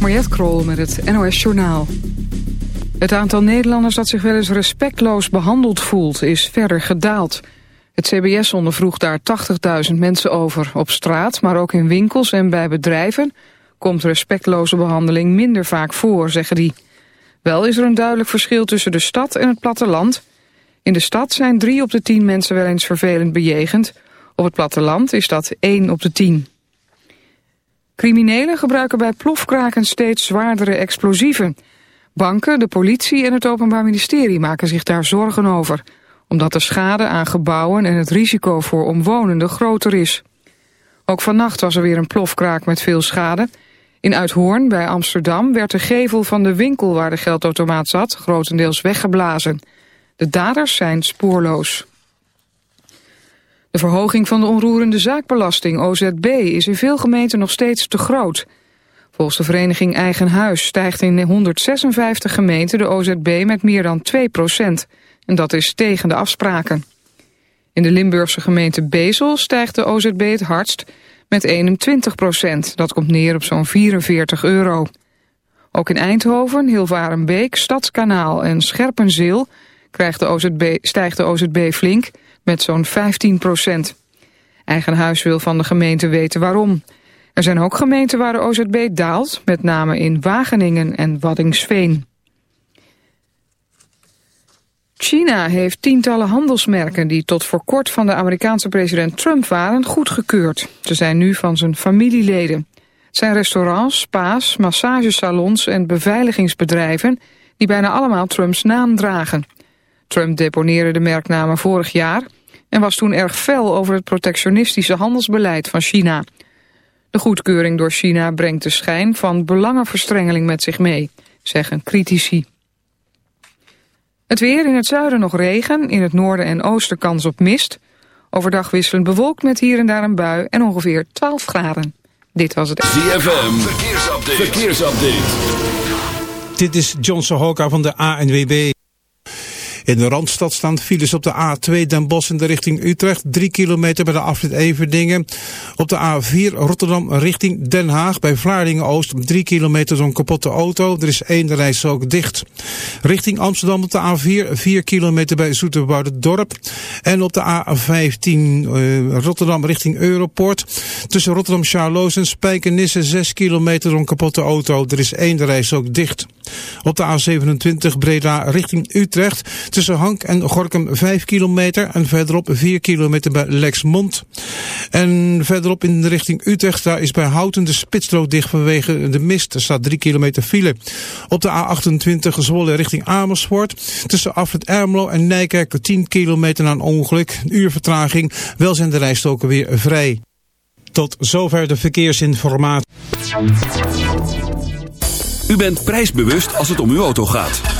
Mariette Krol met het NOS Journaal. Het aantal Nederlanders dat zich wel eens respectloos behandeld voelt... is verder gedaald. Het CBS ondervroeg daar 80.000 mensen over. Op straat, maar ook in winkels en bij bedrijven... komt respectloze behandeling minder vaak voor, zeggen die. Wel is er een duidelijk verschil tussen de stad en het platteland. In de stad zijn drie op de tien mensen wel eens vervelend bejegend. Op het platteland is dat één op de tien. Criminelen gebruiken bij plofkraken steeds zwaardere explosieven. Banken, de politie en het Openbaar Ministerie maken zich daar zorgen over. Omdat de schade aan gebouwen en het risico voor omwonenden groter is. Ook vannacht was er weer een plofkraak met veel schade. In Uithoorn bij Amsterdam werd de gevel van de winkel waar de geldautomaat zat grotendeels weggeblazen. De daders zijn spoorloos. De verhoging van de onroerende zaakbelasting, OZB, is in veel gemeenten nog steeds te groot. Volgens de vereniging Eigen Huis stijgt in 156 gemeenten de OZB met meer dan 2 procent. En dat is tegen de afspraken. In de Limburgse gemeente Bezel stijgt de OZB het hardst met 21 procent. Dat komt neer op zo'n 44 euro. Ook in Eindhoven, Hilvarenbeek, Stadskanaal en Scherpenzeel krijgt de OZB, stijgt de OZB flink met zo'n 15 procent. Eigen huis wil van de gemeente weten waarom. Er zijn ook gemeenten waar de OZB daalt, met name in Wageningen en Waddingsveen. China heeft tientallen handelsmerken die tot voor kort van de Amerikaanse president Trump waren goedgekeurd. Ze zijn nu van zijn familieleden. Het zijn restaurants, spa's, massagesalons en beveiligingsbedrijven die bijna allemaal Trumps naam dragen. Trump deponeerde de merknamen vorig jaar en was toen erg fel over het protectionistische handelsbeleid van China. De goedkeuring door China brengt de schijn van belangenverstrengeling met zich mee, zeggen critici. Het weer in het zuiden nog regen, in het noorden en oosten kans op mist. Overdag wisselend bewolkt met hier en daar een bui en ongeveer 12 graden. Dit was het... ZFM, verkeersupdate. verkeersupdate. Dit is John Sohoka van de ANWB. In de Randstad staan files op de A2 Den Bosch in de richting Utrecht. 3 kilometer bij de afrit Everdingen. Op de A4 Rotterdam richting Den Haag bij Vlaardingen-Oost. 3 kilometer zo'n kapotte auto. Er is één reis ook dicht. Richting Amsterdam op de A4 4 kilometer bij Dorp. En op de A15 uh, Rotterdam richting Europort. Tussen Rotterdam-Charloes en Spijkenisse 6 kilometer zo'n kapotte auto. Er is één reis ook dicht. Op de A27 Breda richting Utrecht. Tussen Hank en Gorkum 5 kilometer en verderop 4 kilometer bij Lexmond. En verderop in de richting Utrecht, daar is bij Houten de spitsrood dicht vanwege de mist. Er staat 3 kilometer file. Op de A28 Zwolle richting Amersfoort. Tussen Afrit Ermelo en Nijkerk 10 kilometer na een ongeluk. Een uur vertraging. Wel zijn de rijstoken weer vrij. Tot zover de verkeersinformatie. U bent prijsbewust als het om uw auto gaat.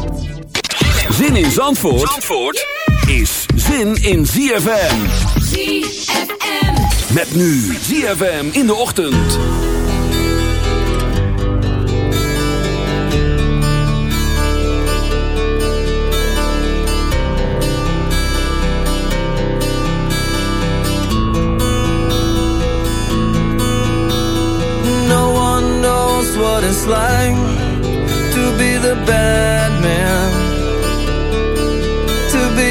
Zin in Zandvoort, Zandvoort is zin in ZFM. ZFM. Met nu ZFM in de ochtend. No one knows what it's like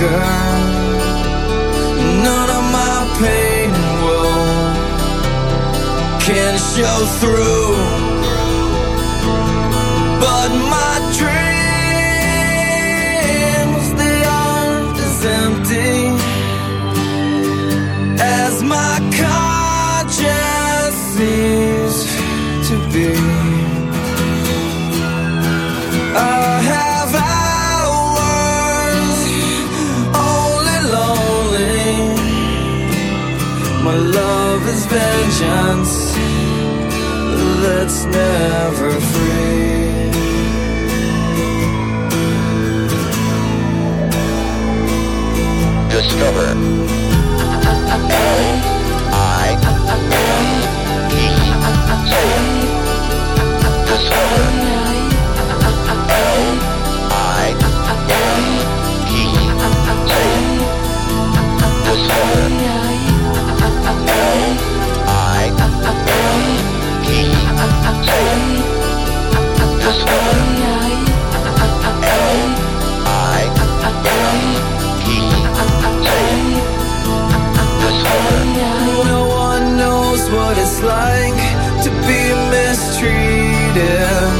anger. None of my pain will can show through. But my dreams, they aren't as empty as my conscience seems to be. Love is vengeance that's never free. Discover. I. Discover. What it's like to be mistreated,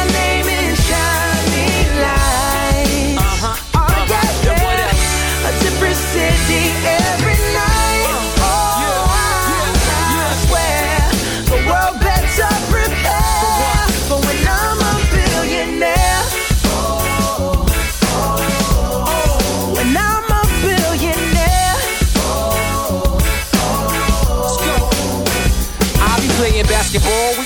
basketball. We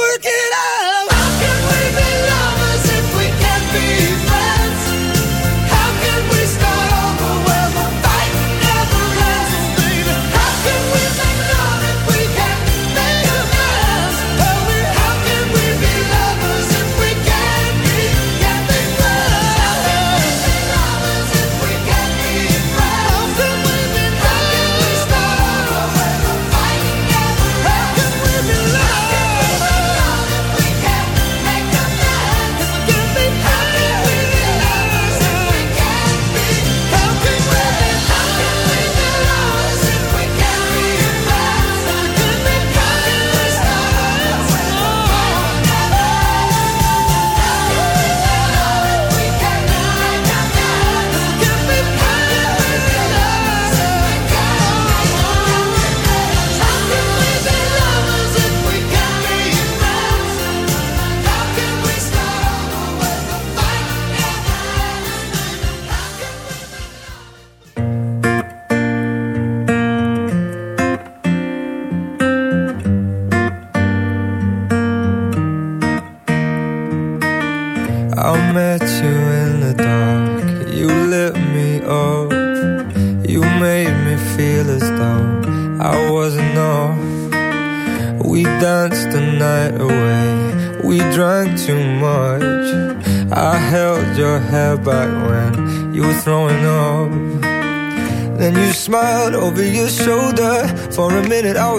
Work it out.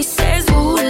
safe when she says, "Ooh,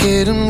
getting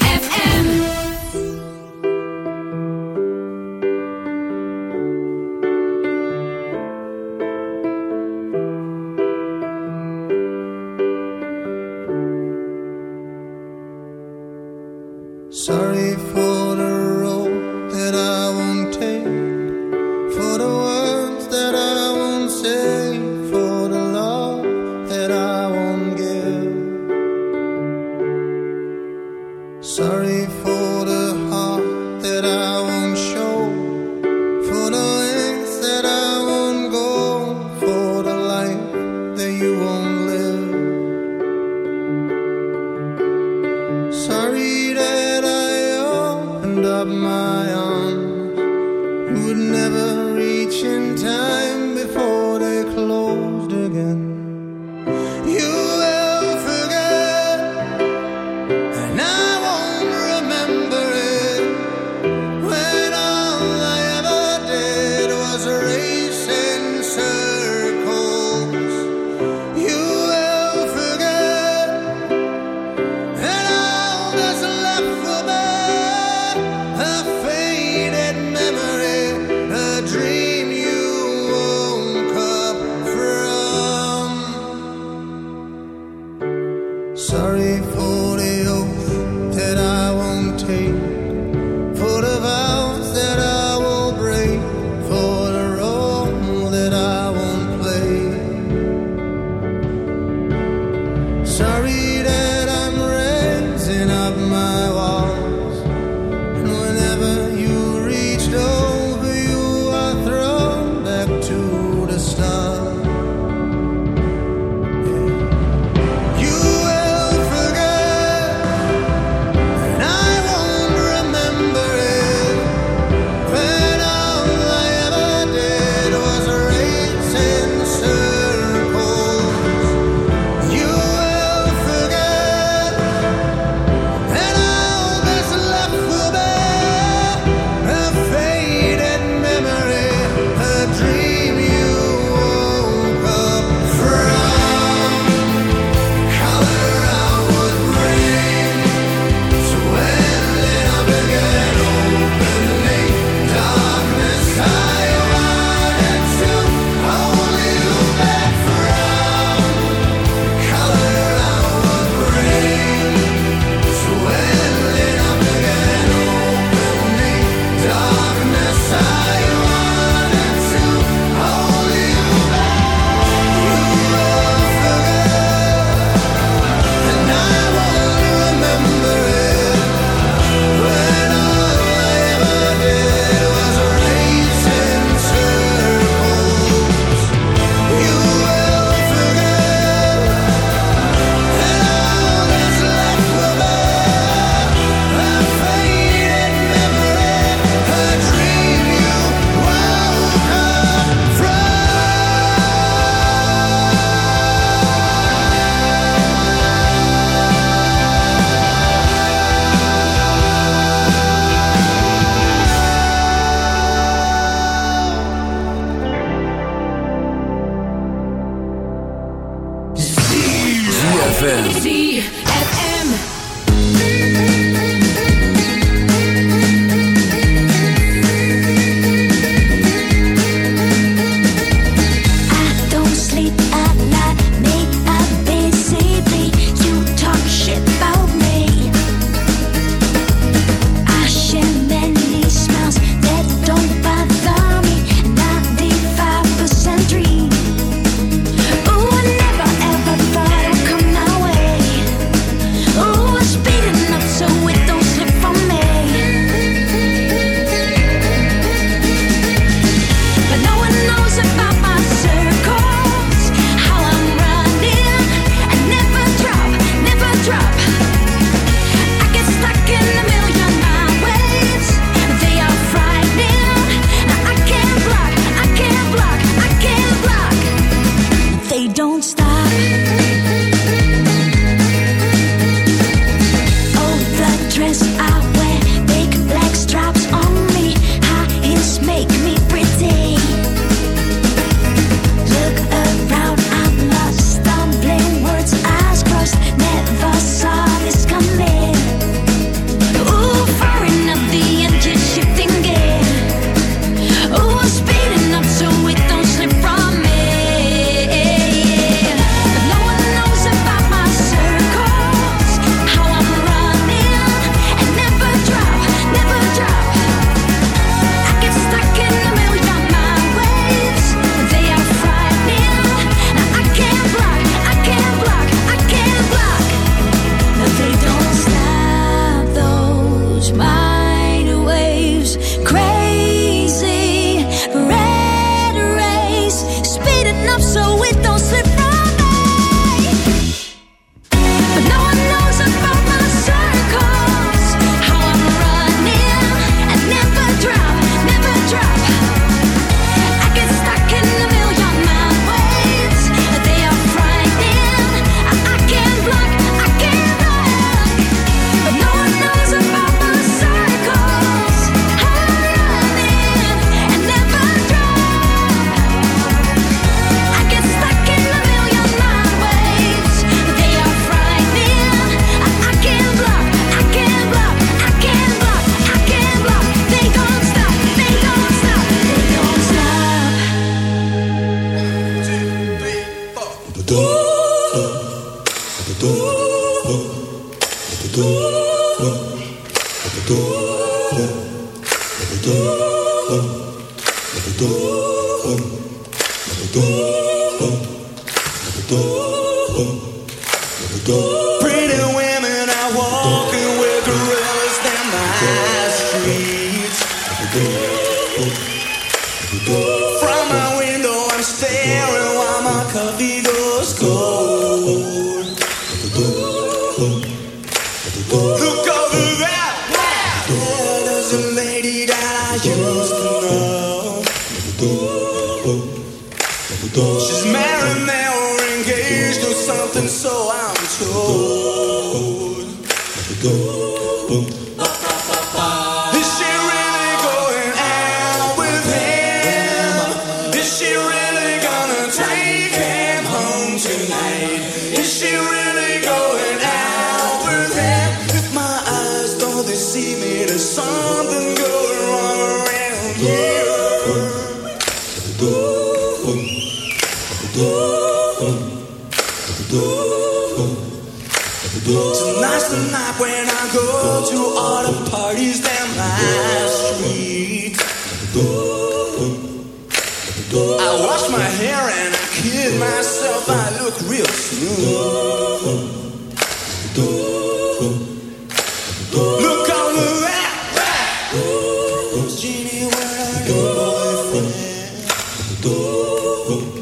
They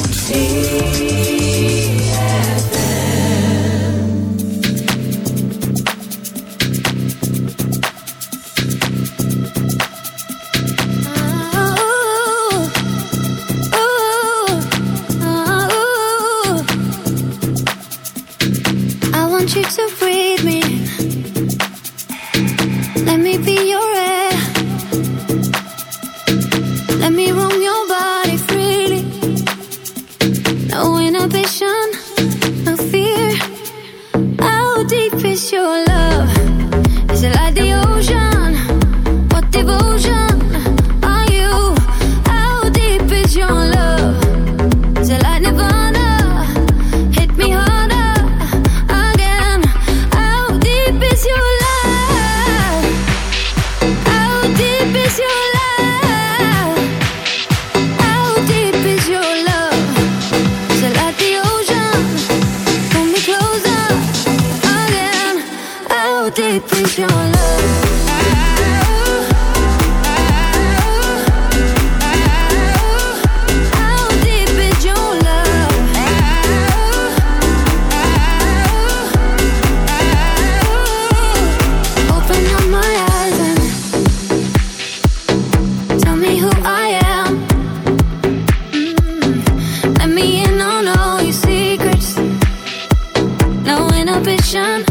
Inhibition,